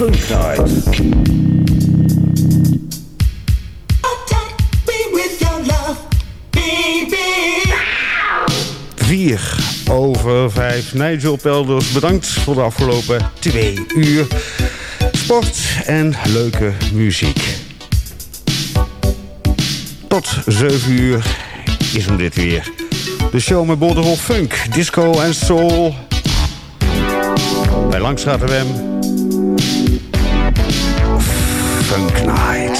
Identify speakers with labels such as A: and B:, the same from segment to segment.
A: Funk Night. Vier over vijf. Nigel Pelders, bedankt voor de afgelopen twee uur. Sport en leuke muziek. Tot 7 uur is hem dit weer. De show met Borderhol Funk, Disco en Soul. Bij Langstraat. Night.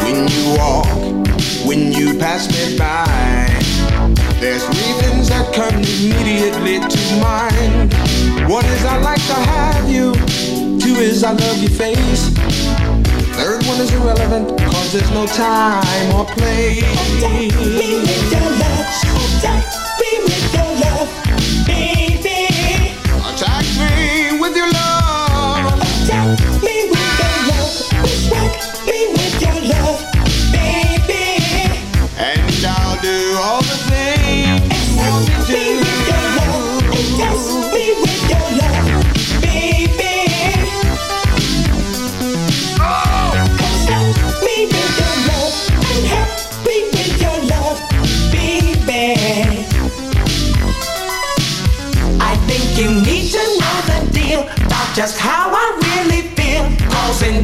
B: When you walk, when you pass me by, there's things that come immediately to mind. One is I like to have you, two is I love your face. Third one is irrelevant, there's no time or place.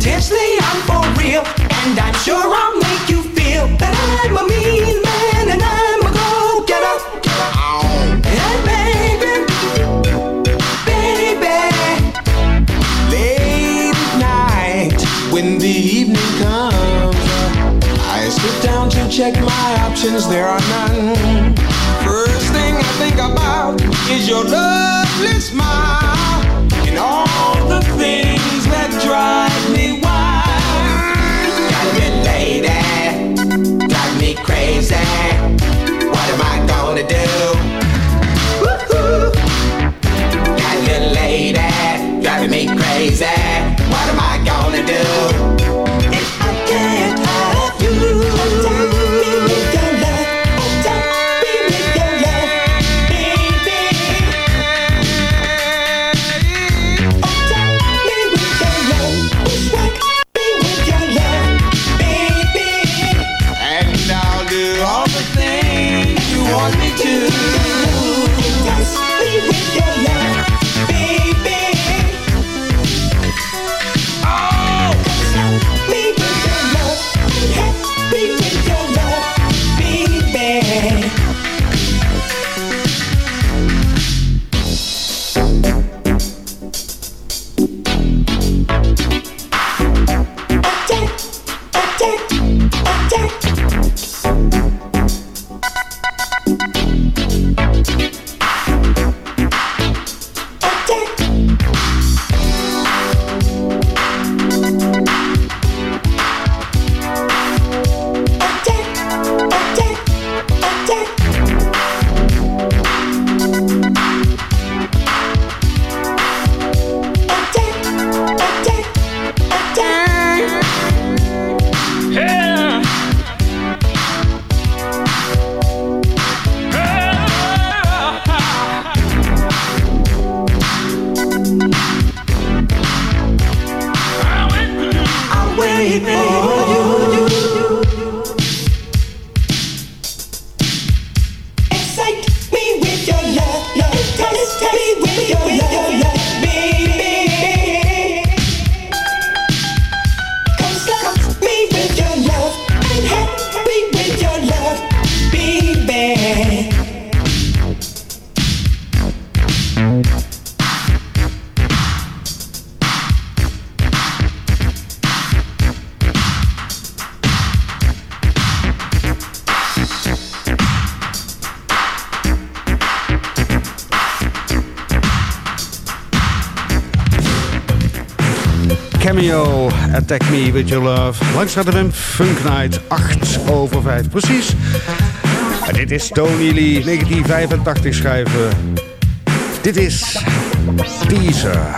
C: Intensely I'm for real, and I'm sure I'll make you feel that I'm a mean man and I'm a go getter. And baby, baby,
B: Late at night, when the evening comes, I sit down to check my options, there are none. First thing I think about is your lovely smile
C: Attack Me With Your Love.
A: Langs gaat de Funk Night, 8 over 5 precies. En dit is Tony Lee, 1985 schrijven. Dit is Teaser.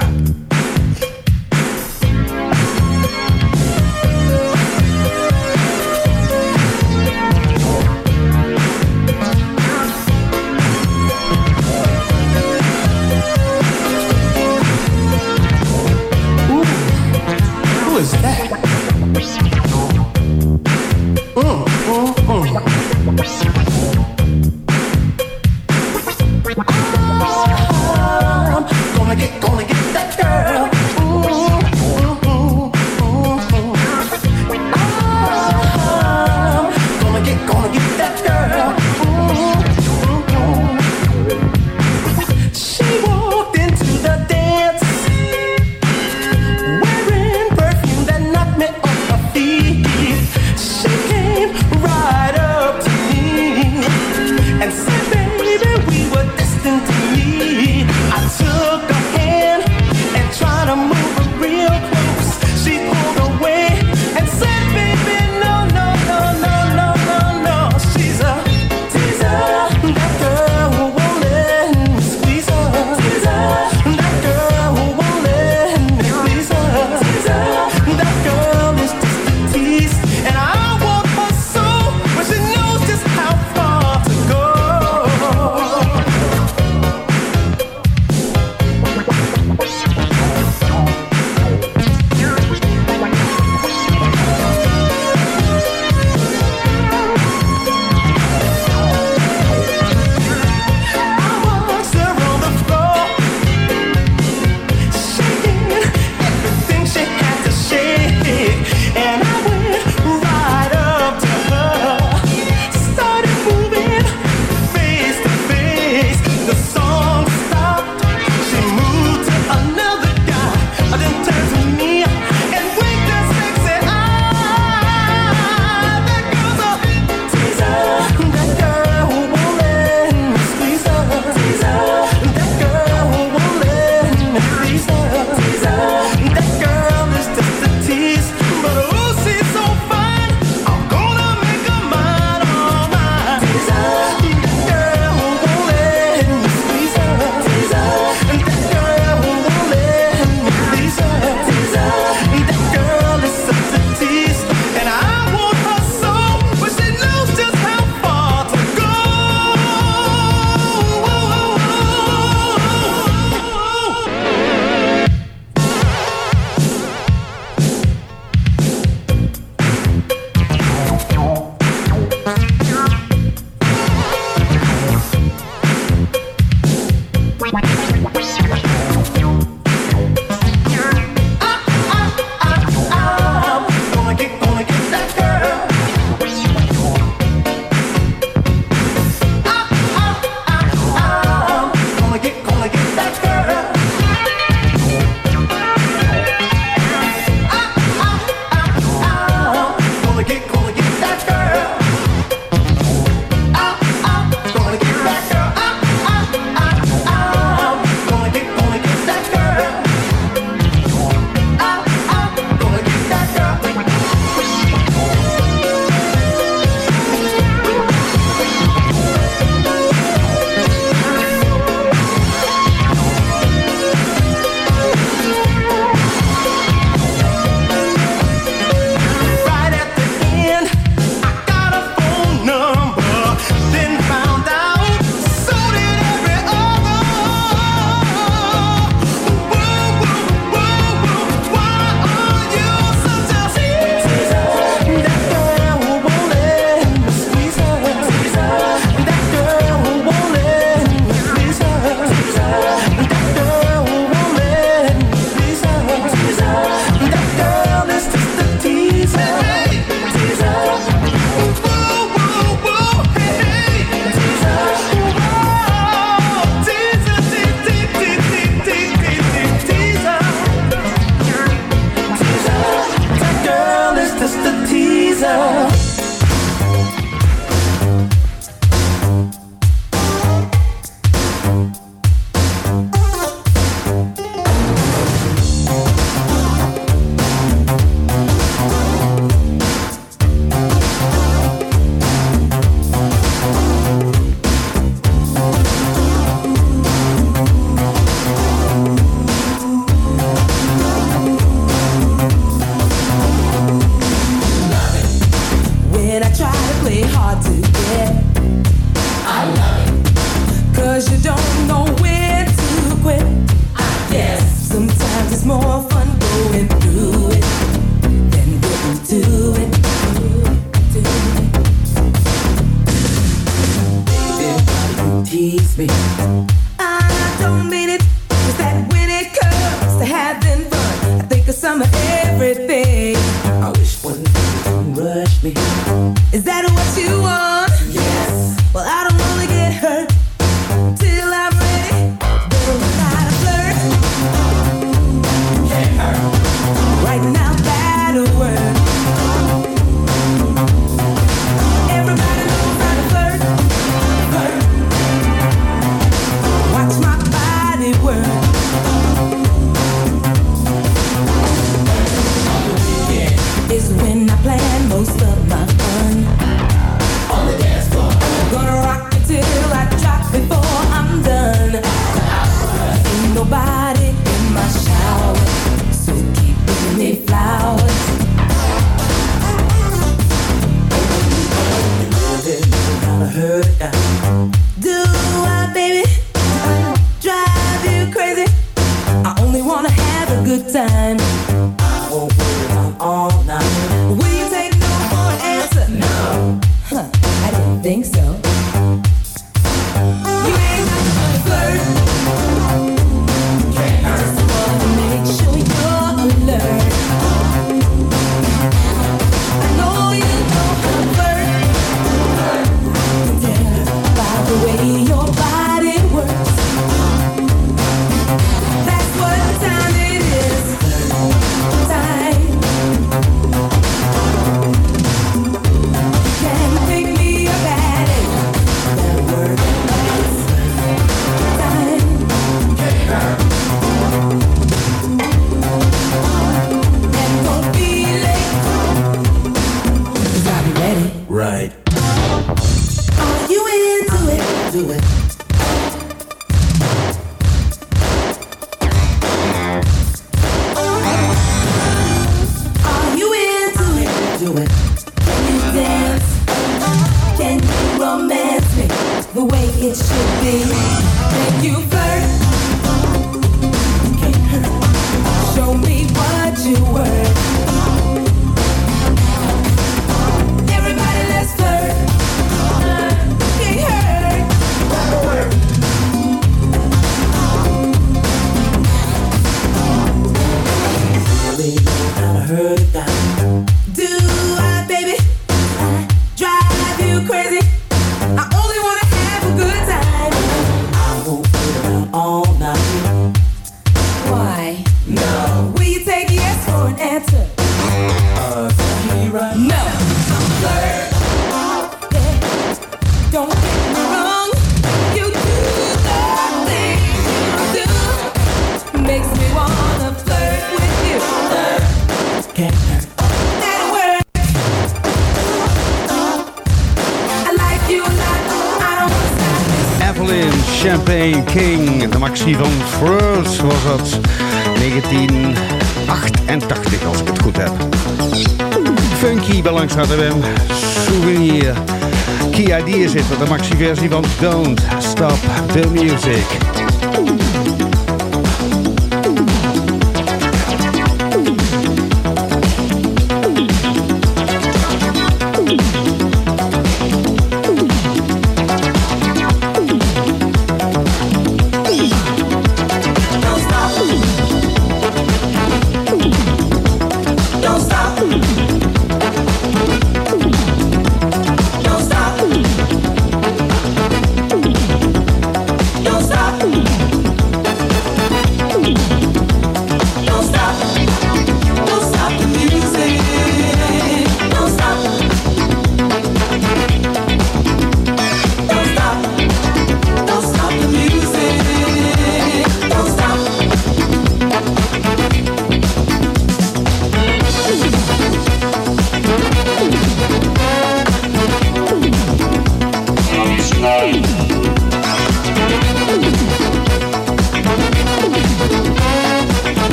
D: Maxi van Frost was dat.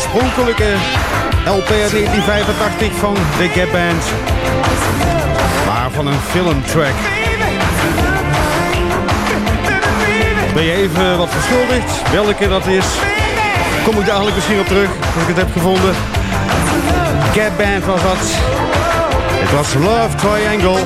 A: Oorspronkelijke LP 1985 van The Gap Band. Maar van een filmtrack. Ben je even wat verschuldigd? Welke dat is? Kom ik dadelijk misschien op terug, als ik het heb gevonden. Gap Band was dat. Het was Love Triangle.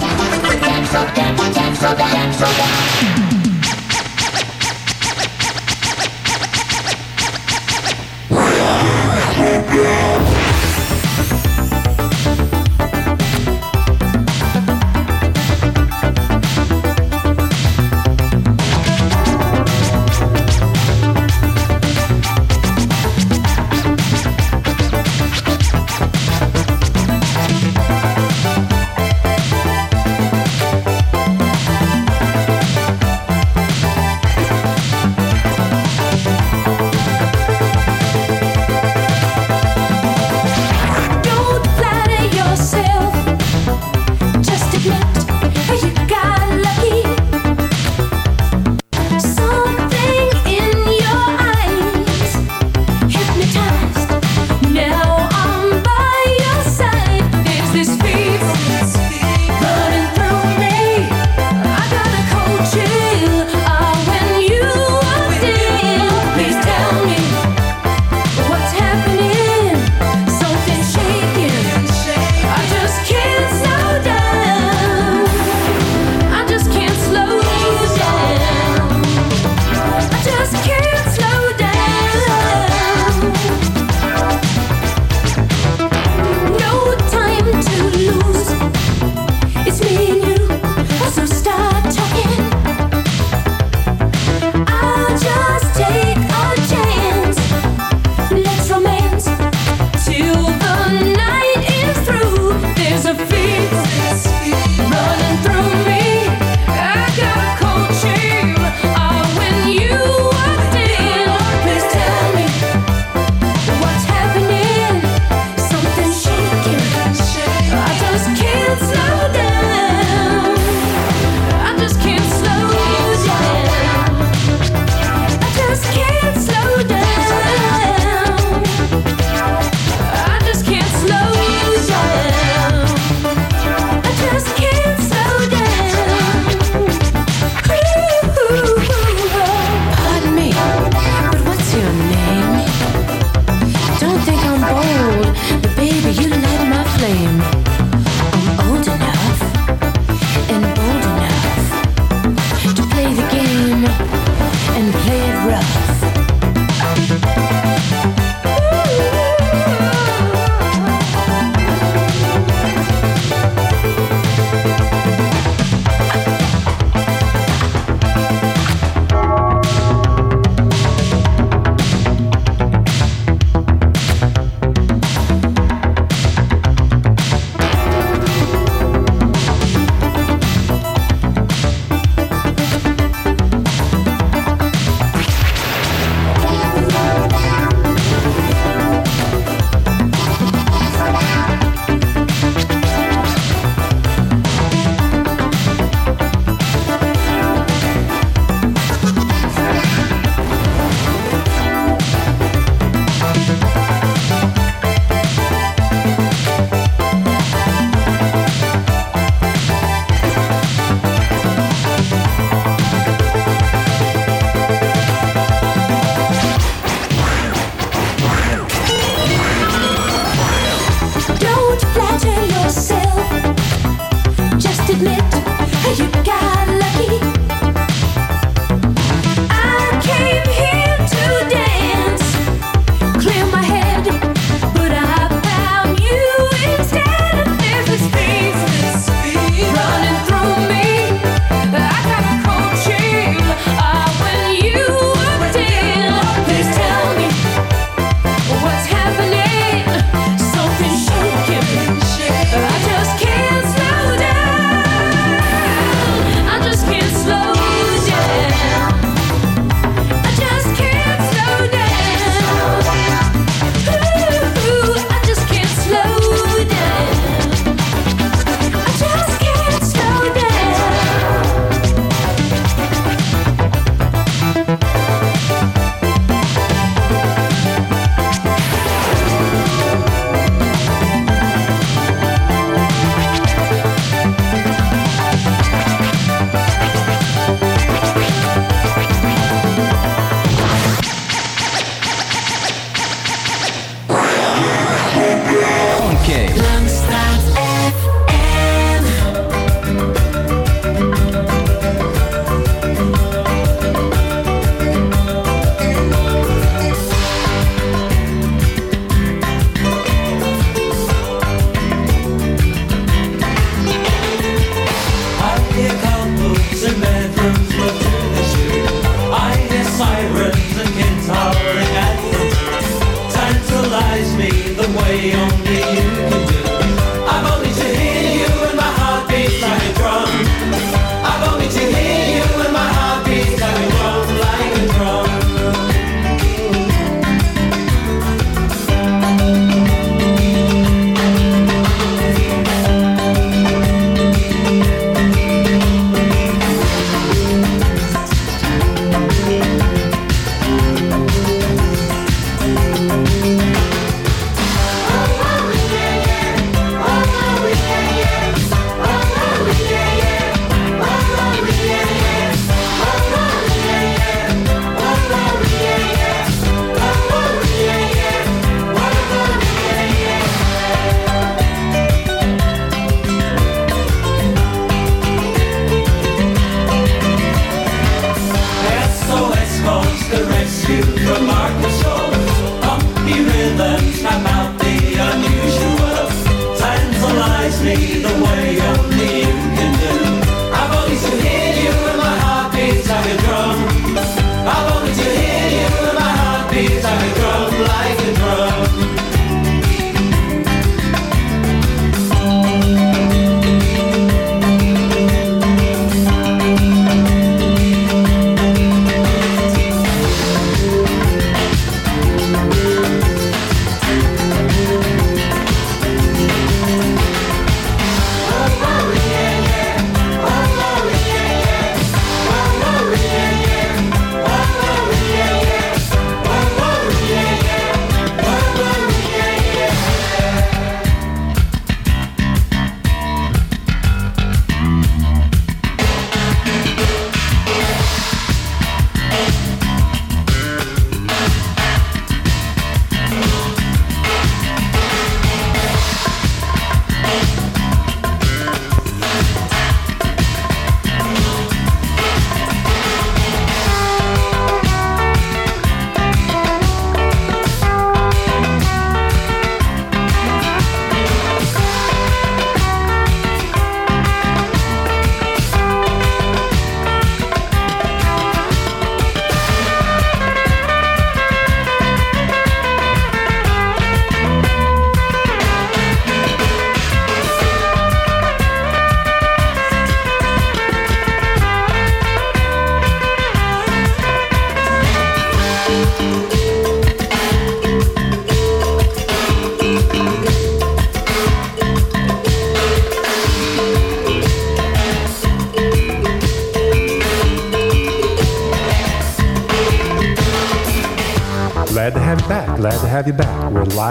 E: me the
F: way.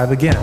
F: subscribe again.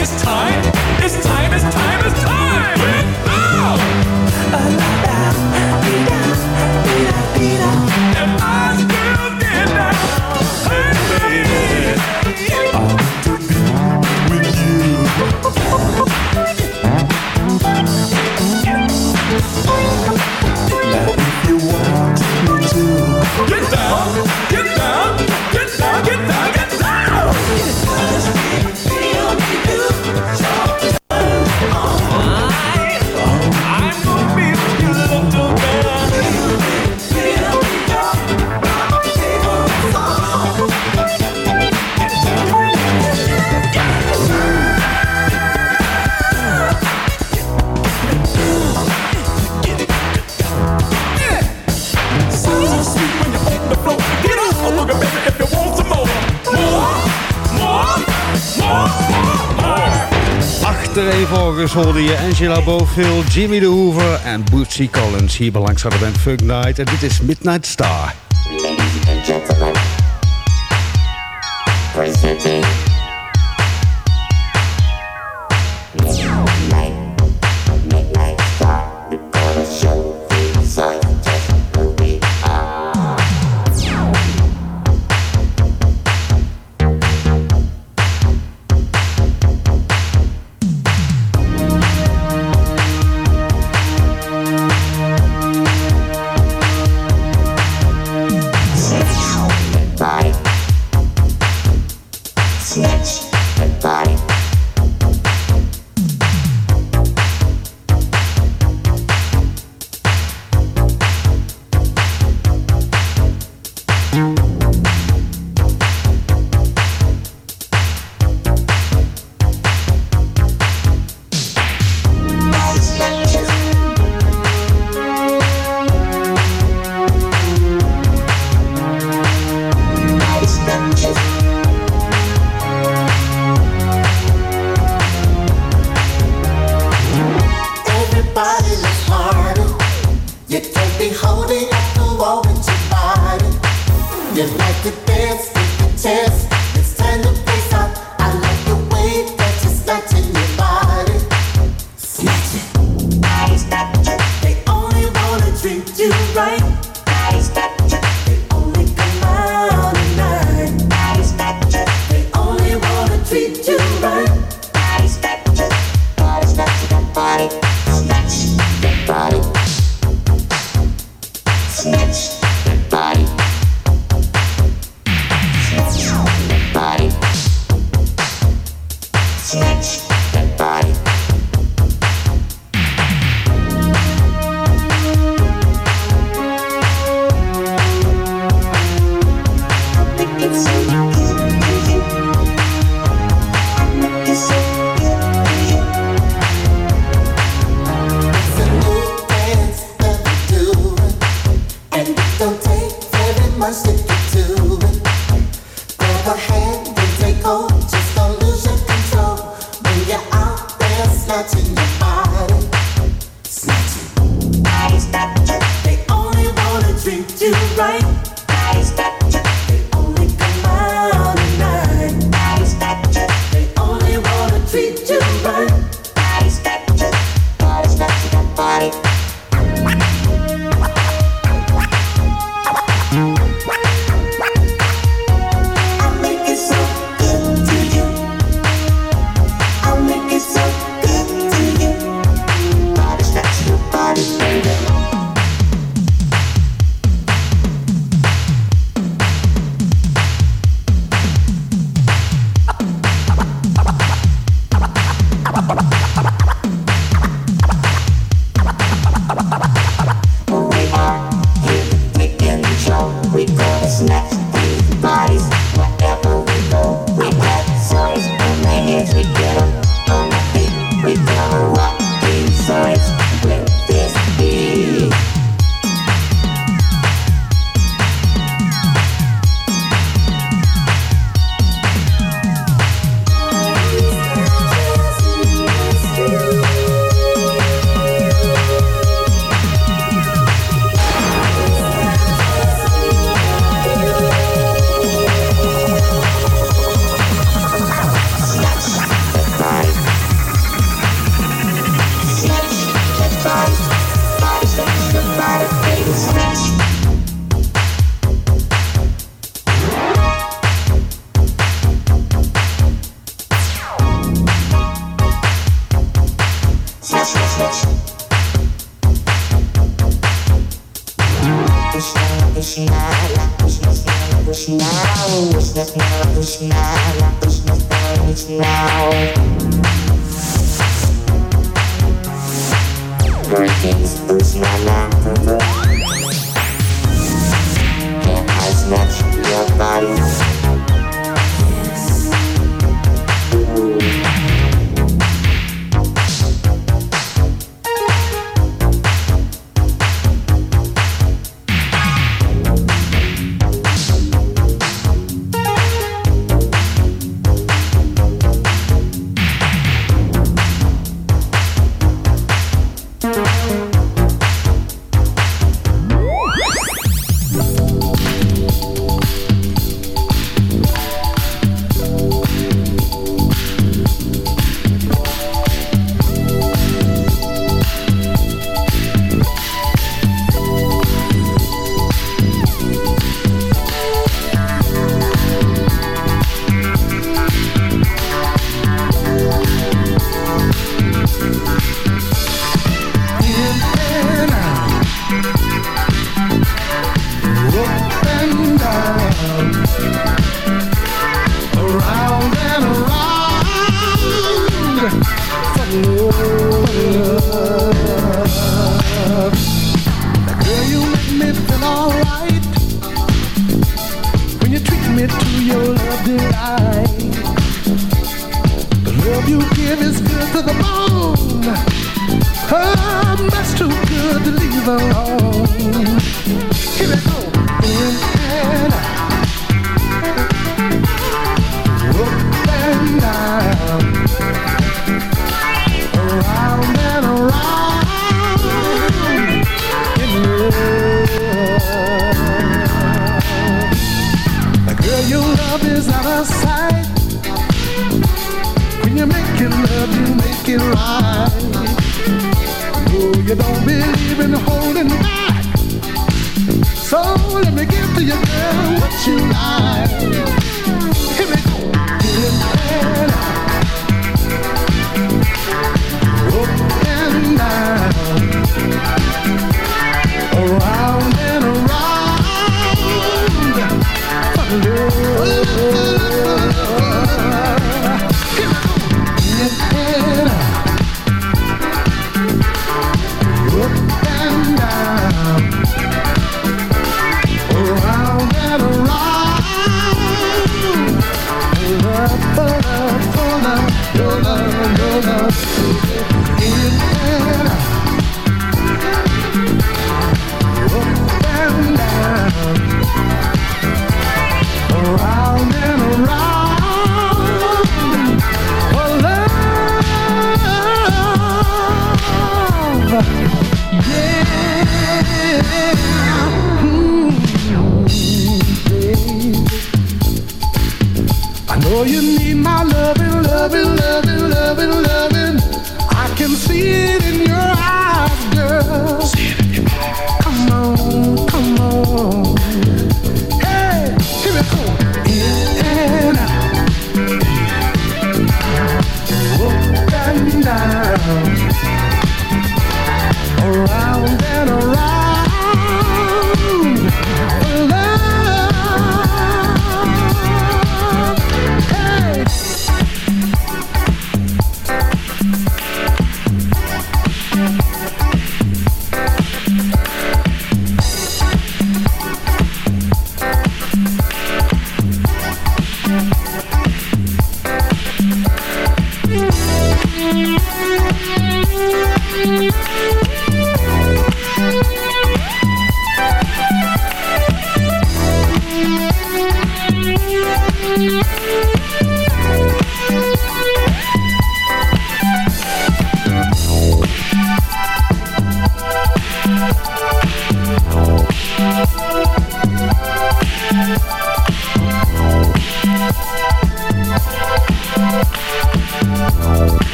G: It's time. It's time. It's time. It's time. I still? Hey, baby. I to be with you. Now, if you want me to, get down. Get
A: Vervolgens hoorde je Angela Bofill, Jimmy de Hoover en Bootsy Collins hier bij langs de Funk Night. En dit is Midnight Star.
H: Ladies and gentlemen,
I: try.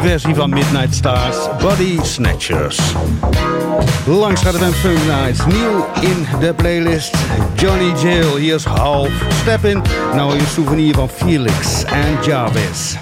I: versie van Midnight Stars, Body Snatchers. Langs gaat het een Fun Nights, nieuw in de playlist. Johnny Jail, hier is half. Step in, nou je souvenir van Felix en Jarvis.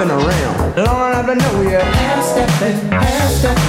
J: I've been around.
K: Lord, Half stepping, half stepping.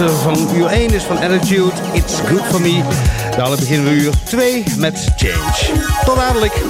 K: Eh, van uur 1 is van Attitude, It's Good For Me. Dan beginnen we uur 2 met Change. Tot dadelijk!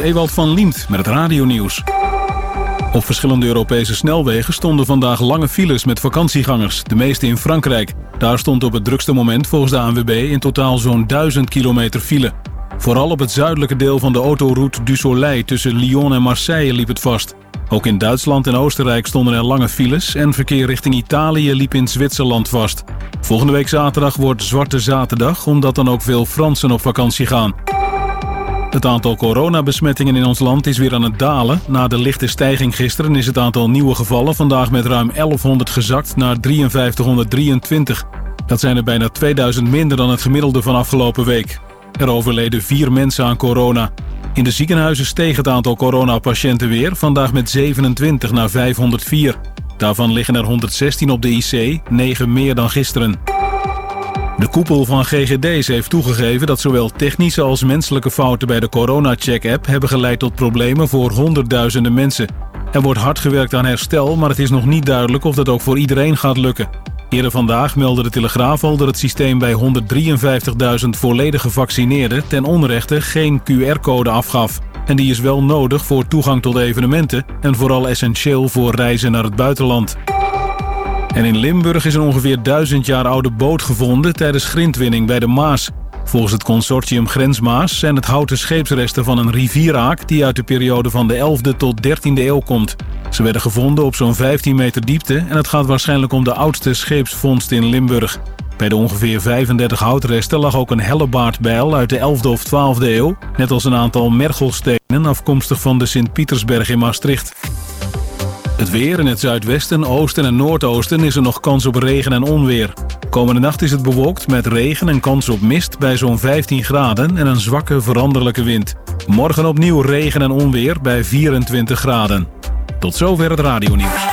L: Ewald van Liemt met het radionieuws. Op verschillende Europese snelwegen stonden vandaag lange files met vakantiegangers, de meeste in Frankrijk. Daar stond op het drukste moment volgens de ANWB in totaal zo'n 1000 kilometer file. Vooral op het zuidelijke deel van de autoroute du Soleil tussen Lyon en Marseille liep het vast. Ook in Duitsland en Oostenrijk stonden er lange files en verkeer richting Italië liep in Zwitserland vast. Volgende week zaterdag wordt Zwarte Zaterdag, omdat dan ook veel Fransen op vakantie gaan. Het aantal coronabesmettingen in ons land is weer aan het dalen. Na de lichte stijging gisteren is het aantal nieuwe gevallen vandaag met ruim 1100 gezakt naar 5323. Dat zijn er bijna 2000 minder dan het gemiddelde van afgelopen week. Er overleden vier mensen aan corona. In de ziekenhuizen steeg het aantal coronapatiënten weer, vandaag met 27 naar 504. Daarvan liggen er 116 op de IC, 9 meer dan gisteren. De koepel van GGD's heeft toegegeven dat zowel technische als menselijke fouten bij de corona-check-app hebben geleid tot problemen voor honderdduizenden mensen. Er wordt hard gewerkt aan herstel, maar het is nog niet duidelijk of dat ook voor iedereen gaat lukken. Eerder vandaag meldde de Telegraaf al dat het systeem bij 153.000 volledig gevaccineerden ten onrechte geen QR-code afgaf. En die is wel nodig voor toegang tot evenementen en vooral essentieel voor reizen naar het buitenland. En in Limburg is een ongeveer duizend jaar oude boot gevonden tijdens grindwinning bij de Maas. Volgens het consortium Grensmaas zijn het houten scheepsresten van een rivieraak die uit de periode van de 11e tot 13e eeuw komt. Ze werden gevonden op zo'n 15 meter diepte en het gaat waarschijnlijk om de oudste scheepsvondst in Limburg. Bij de ongeveer 35 houtresten lag ook een hellebaardbijl uit de 11e of 12e eeuw, net als een aantal mergelstenen afkomstig van de Sint-Pietersberg in Maastricht. Het weer in het zuidwesten, oosten en noordoosten is er nog kans op regen en onweer. Komende nacht is het bewolkt met regen en kans op mist bij zo'n 15 graden en een zwakke veranderlijke wind. Morgen opnieuw regen en onweer bij 24 graden. Tot zover het radionieuws.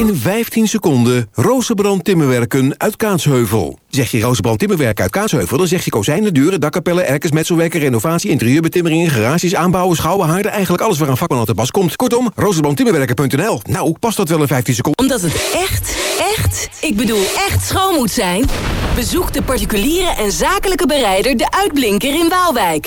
M: In 15 seconden Rozenbrand Timmerwerken uit Kaatsheuvel. Zeg je Rozenbrand Timmerwerken uit Kaatsheuvel... dan zeg je kozijnen, deuren, dakkapellen, erkers, metselwerken... renovatie, interieurbetimmeringen, garages, aanbouwen, schouwen, haarden... eigenlijk alles waar een vakman aan te pas komt. Kortom, rozenbrandtimmerwerken.nl. Nou, past dat wel in 15 seconden?
G: Omdat het echt, echt, ik bedoel echt schoon moet zijn... bezoek de particuliere en zakelijke bereider De Uitblinker in Waalwijk.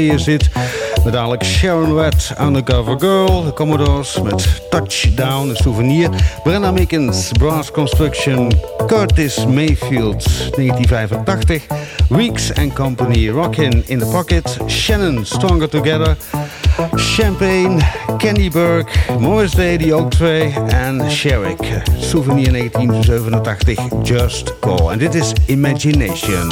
G: tweeën zit. Met dadelijk Sharon Wett, Undercover Girl, de Commodores met Touchdown, een souvenir. Brenda Mickens, Brass Construction, Curtis Mayfield, 1985. Weeks and Company, Rockin' in the Pocket, Shannon, Stronger Together. Champagne, Kenny Burke, Morris Day, die ook twee. En Sherrick, Souvenir 1987, Just Call. En dit is Imagination.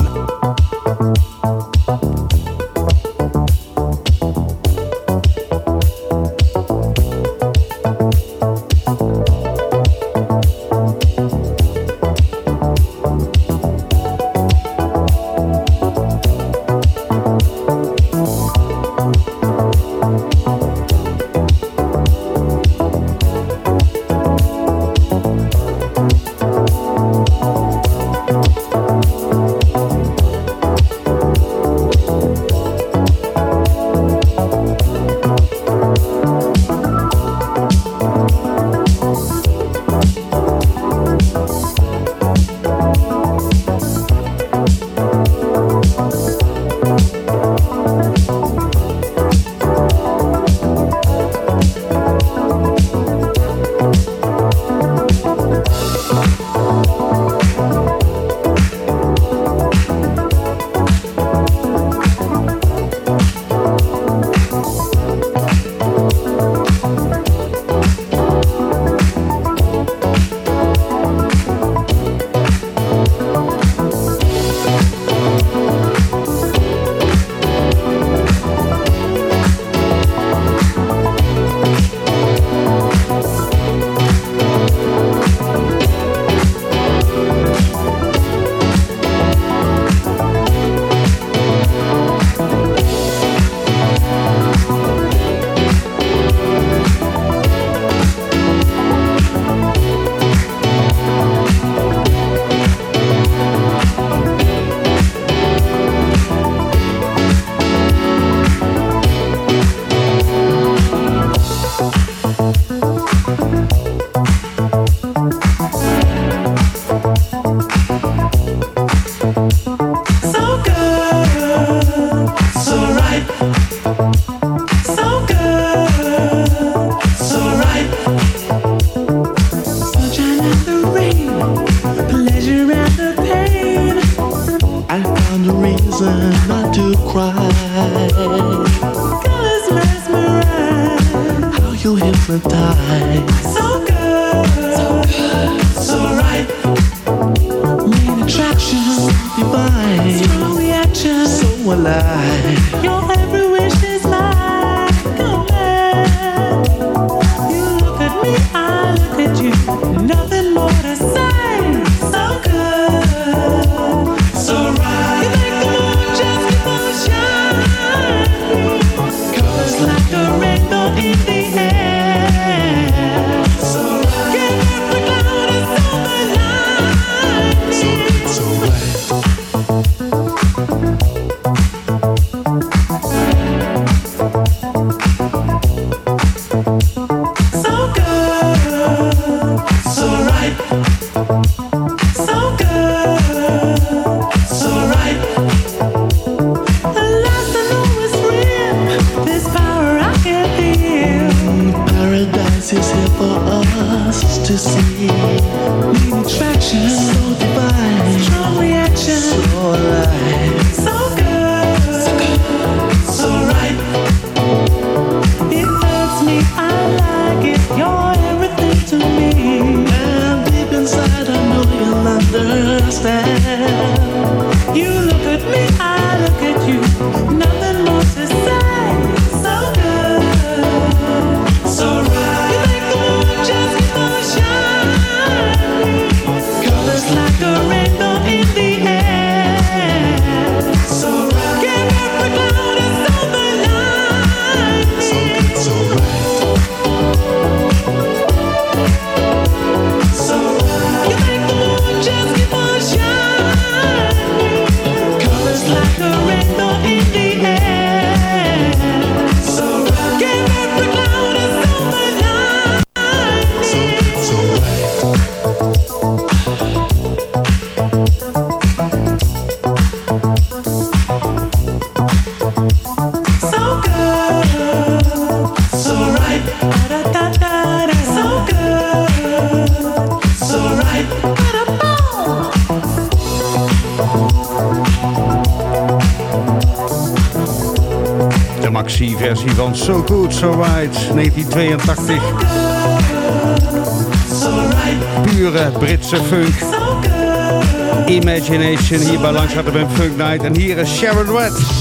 N: Bij een Funk Night. En hier is Sharon Red.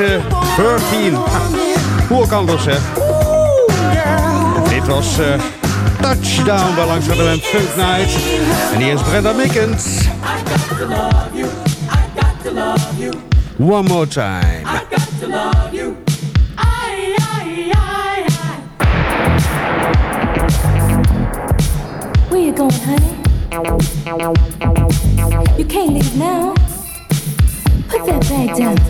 A: heette 13. Ha, hoe ook anders, hè? Dit was uh, Touchdown bij langs de band Funk Night. En hier is Brenda Mickens. One more time.
N: Where you going, honey? You can't leave now. Put that bag down.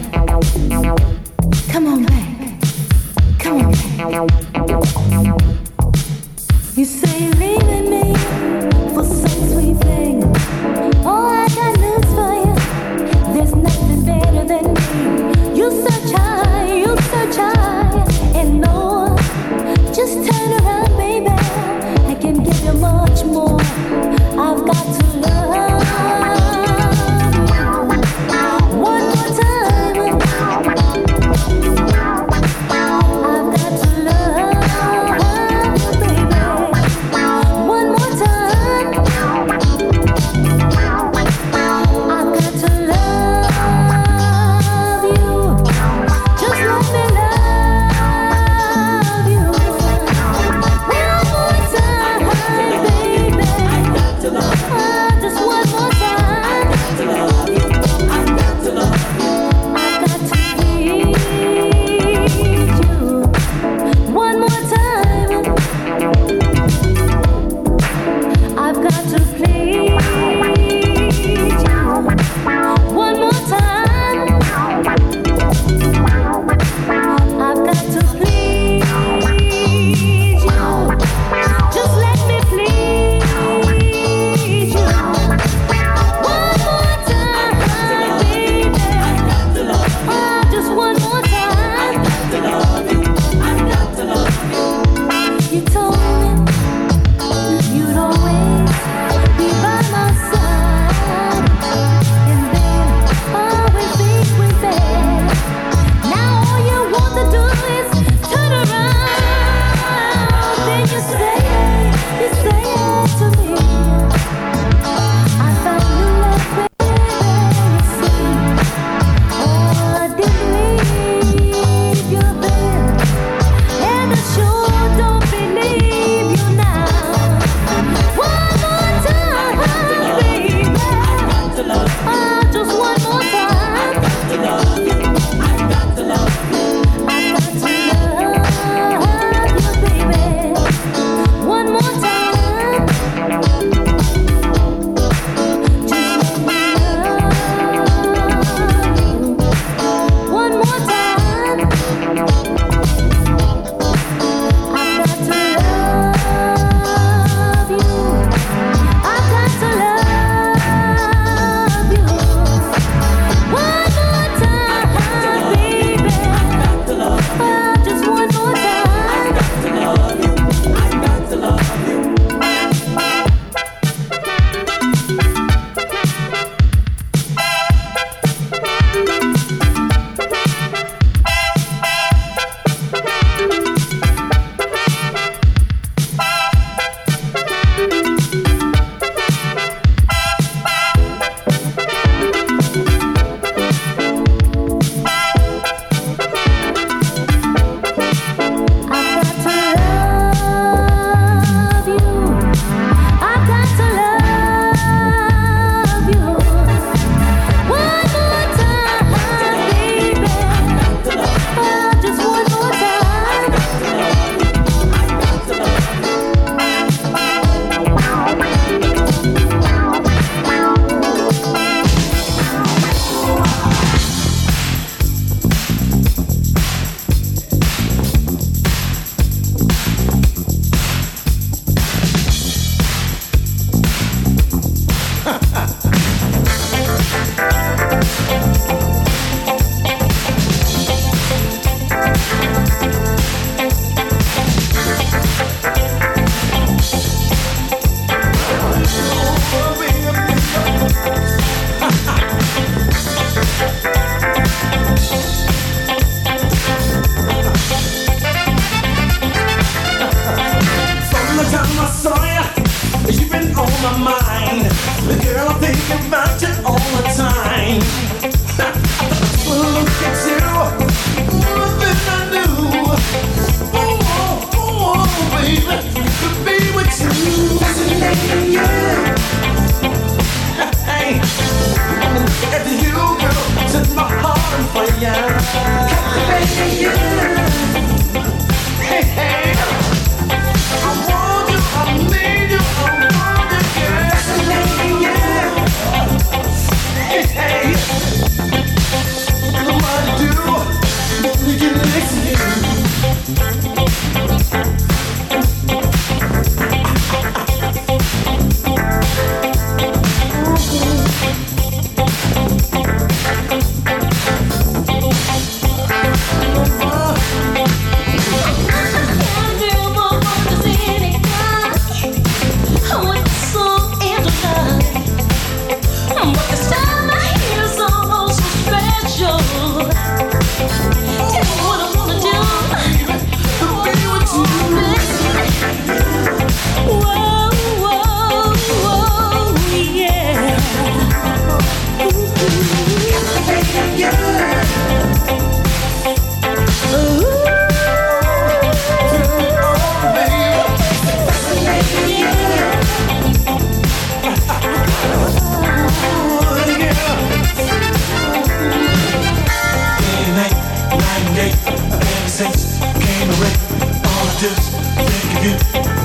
N: I
G: came away, all I do think of you,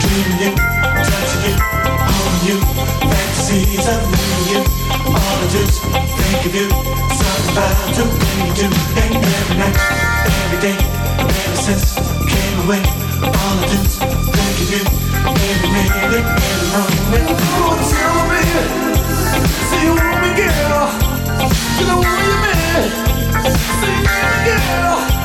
G: dreaming you, touching you, holding you, fantasies of you. All I do think of you, something about you, when you do, and every night, every day, ever since I came away, all I do think of you, every minute, every moment. Oh, tell me, say you want me, girl, you know where you been. Say that, girl.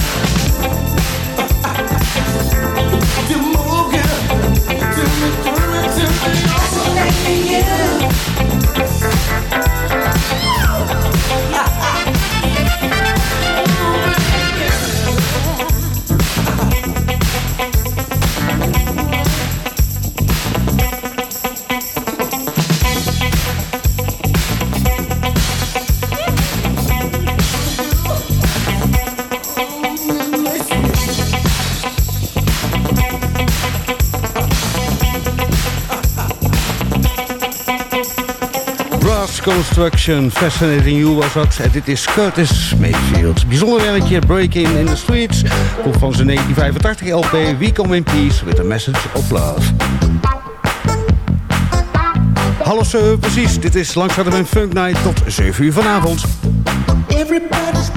G: fascinating, yeah.
A: Construction, Fascinating You was dat. En dit is Curtis Mayfield. Bijzonder werkje, Breaking in the Streets. Komt van zijn 1985 LP We Come in Peace with a Message of Love. Half zeven precies, dit is langs de Funk Night tot 7 uur vanavond.
G: Everybody's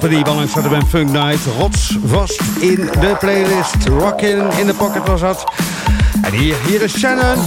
A: Company, Balling Saturday bij Funk Night. Rots was in de playlist. Rockin' in the Pocket was dat. En hier, hier is Shannon.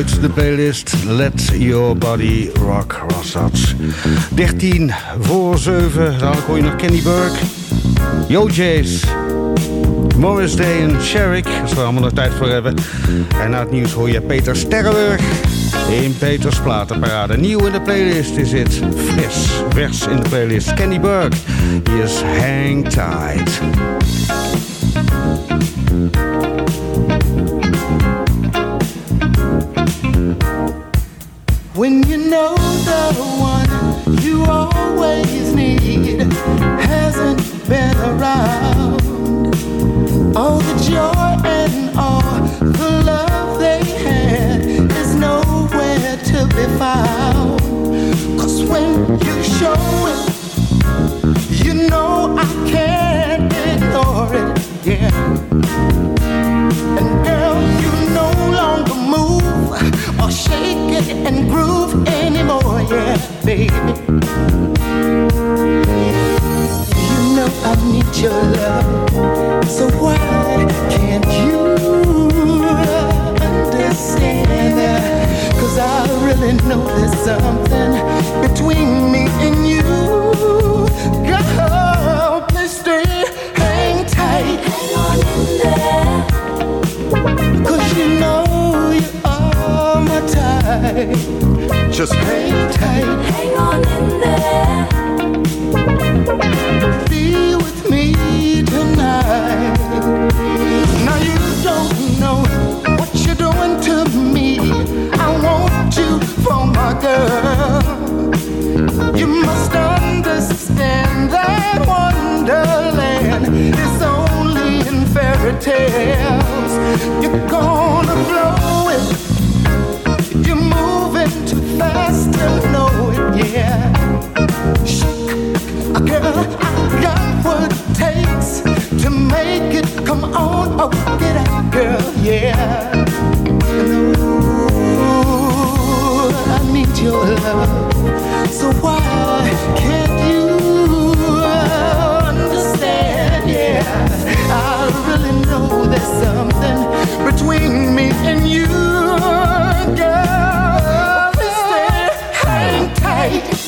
A: Uit de playlist Let Your Body Rock was dat. 13 voor 7, dadelijk hoor je nog Kenny Burke, Yo Jays, Morris Day en Sherrick, als we allemaal nog tijd voor hebben. En na het nieuws hoor je Peter Sterrenburg in Peters Platenparade. Nieuw in de playlist is het fris, vers in de playlist. Kenny Burke, hier is Hang Tight.
K: Your love, so why can't you understand that? Cause I really know there's something between me and you. Girl, please stay, hang tight. Hang on in there. Cause you know you are my type. Just hang tight. Hang on in there. Be with girl. You must understand that wonderland is only in fairy tales. You're gonna blow it. You're moving too fast to know it, yeah. Girl, I got what it takes to make it. Come on, oh, get out, girl, yeah. So why can't you understand? Yeah, I really know there's something between me and you, girl. Stay, tight.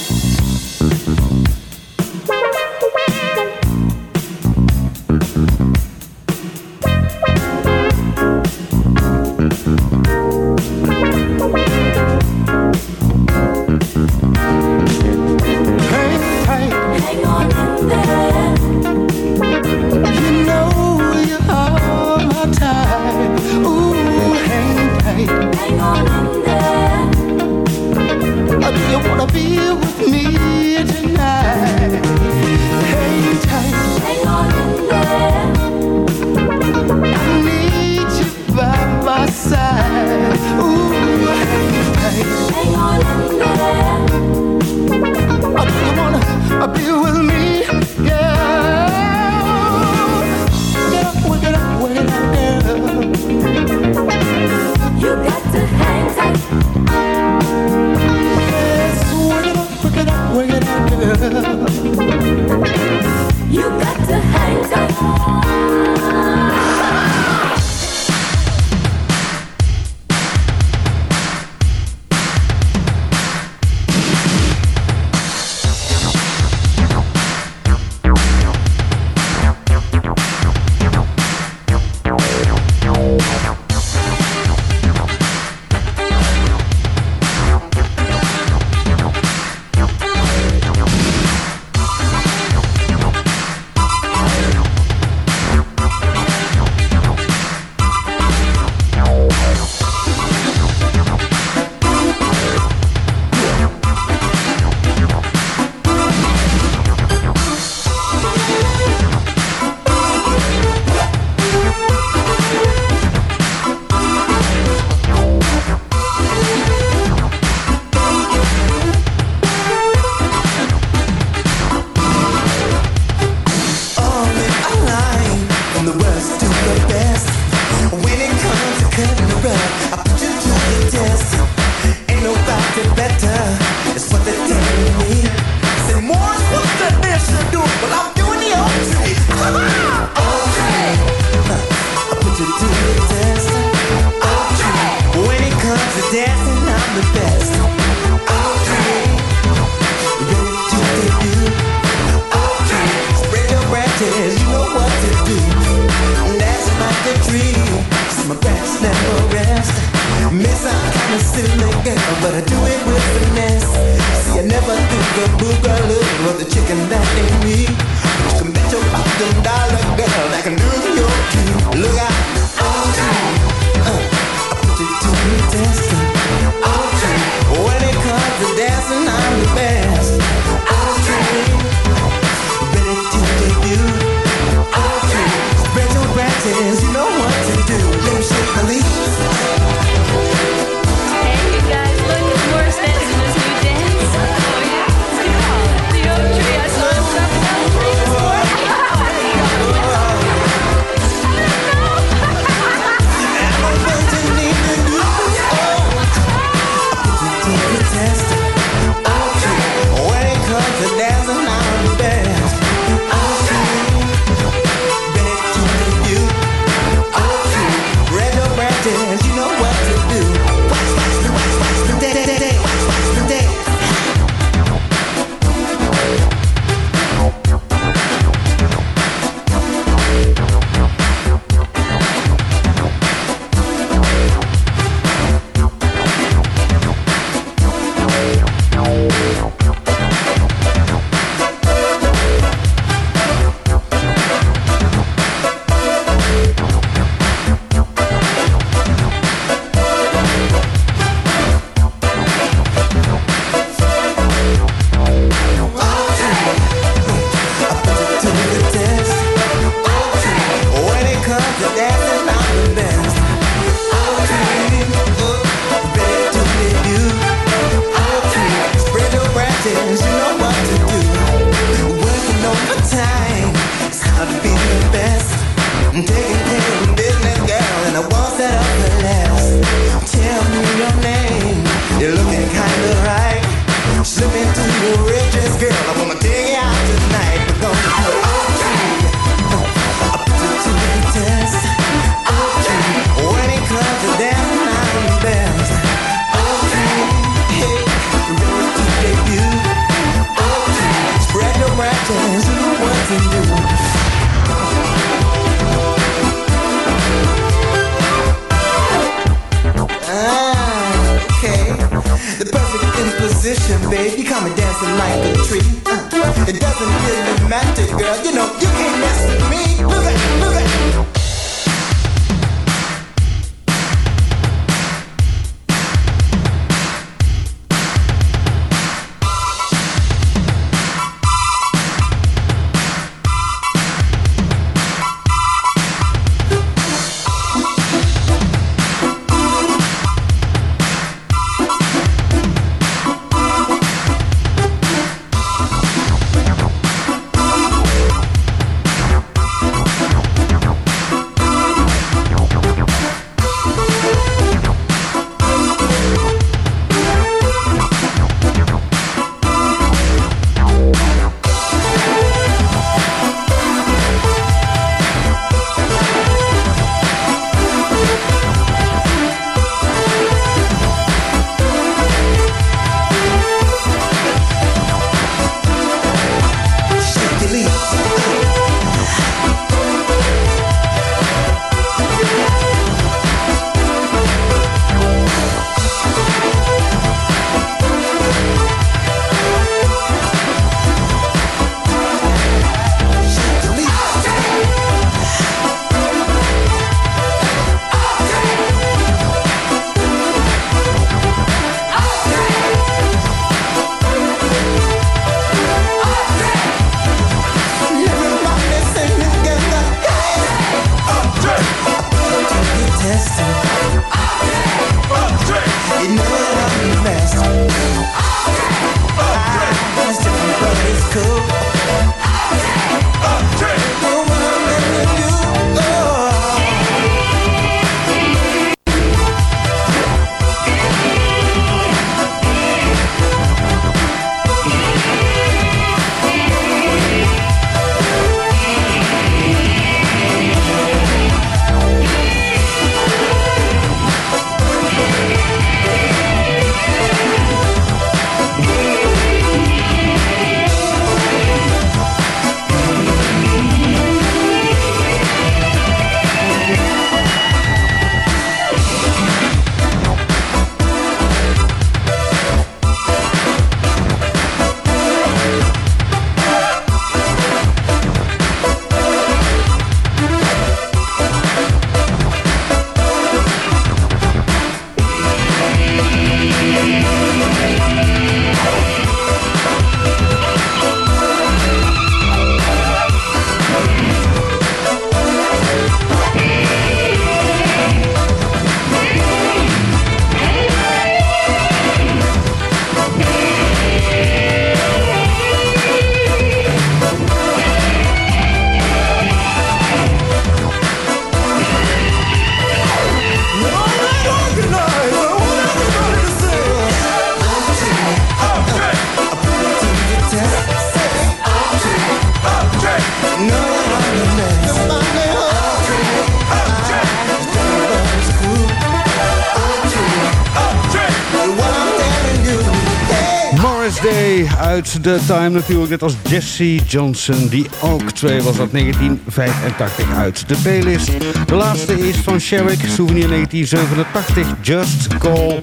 A: De Time natuurlijk, net als Jesse Johnson. Die ook twee was dat 1985 uit de playlist. De laatste is van Sherrick, souvenir 1987, Just Call.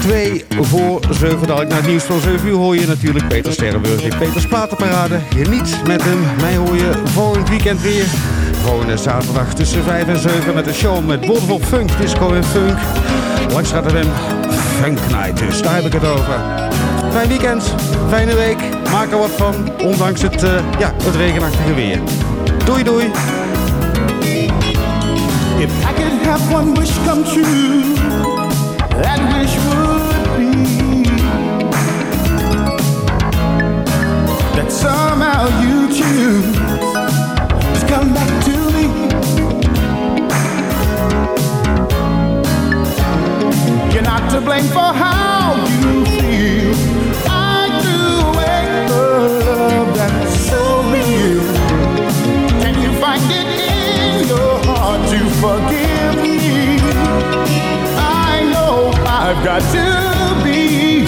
A: Twee voor 7 dadelijk. Na het nieuws van 7 uur hoor je natuurlijk Peter Sterrenburg in Peters Platenparade. Geniet met hem. Mij hoor je volgend weekend weer. Volgende zaterdag tussen 5 en 7 met een show met boordevol funk, disco en funk. Langs gaat hem Funk Night, dus daar heb ik het over. Fijn weekend, fijne week, maak er wat van, ondanks het, eh, ja, het regenachtige weer. Doei doei.
G: If I could have one wish come true, that wish would be that somehow you choose to come back to me. You're not to blame for how forgive me? I know I've got to be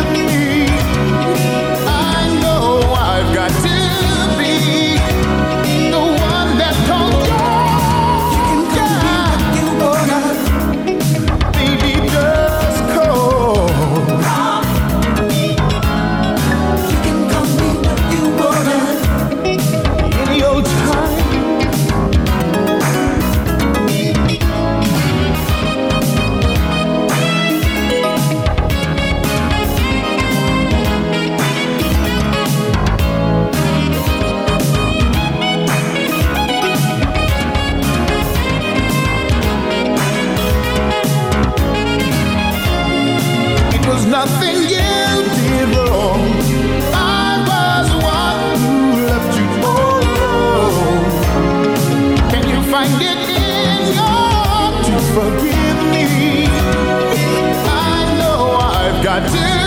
G: I do.